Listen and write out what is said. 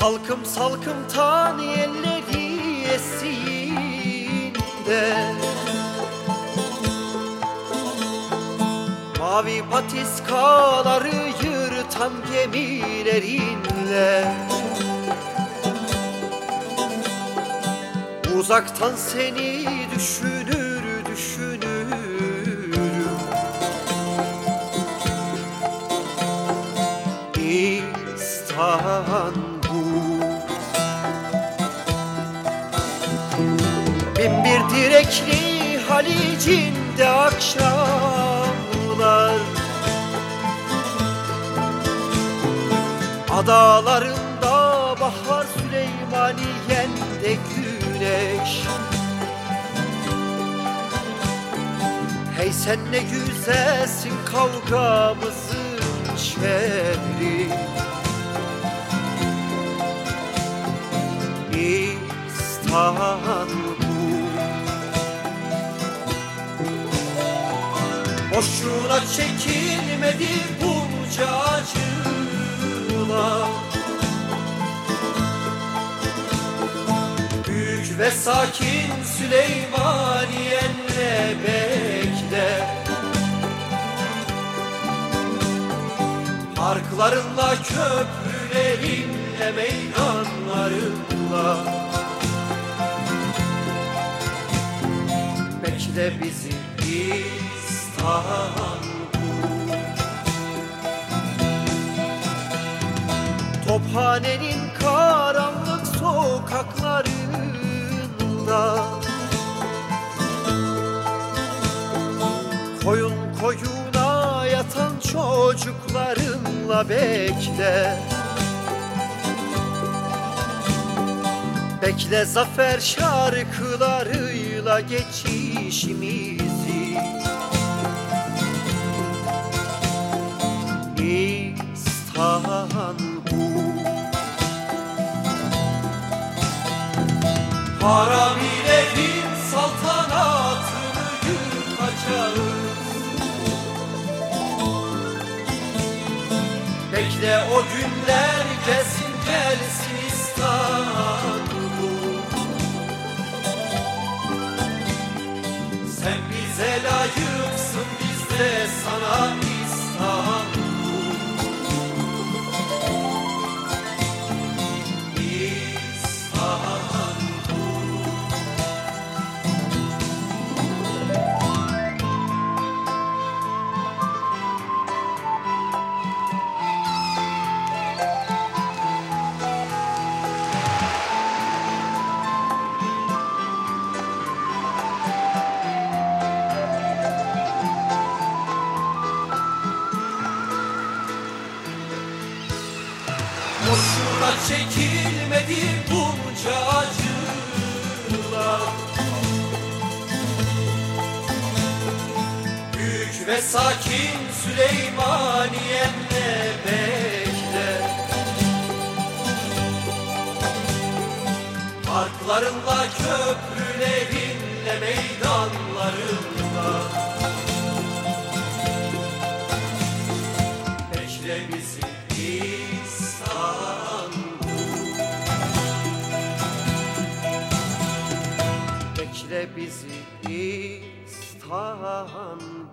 Salkım salkım tan yelleri esinde Mavi patiskaları yırtan gemilerinle. Uzaktan seni düşünür düşünürüm İstanbul direkli Halic'inde akşamlar. Adalarında bahar Süleymaniye'nde güneş. Hey sen ne güzelsin kavgamızın şehri İstanbul Boşuna çekilmedi bunca acılar. Büyük ve sakin Süleymaniye'nle bekle Parklarınla, köprülerinle, meydanlarınla Bekle bizi Tophanenin karanlık sokaklarında Koyun koyuna yatan çocuklarınla bekle. Bekle zafer şarkılarıyla geçişimizi İstanbul Haramilerin saltanatını yıkacağız. Bekle o günler gelsin gelsin İstanbul Boşuna çekilmedi bunca acılar. Büyük ve sakin Süleymaniye'nle bekle Parklarınla, köprülerinle, meydanlarınla Bekle bizi İstanbul.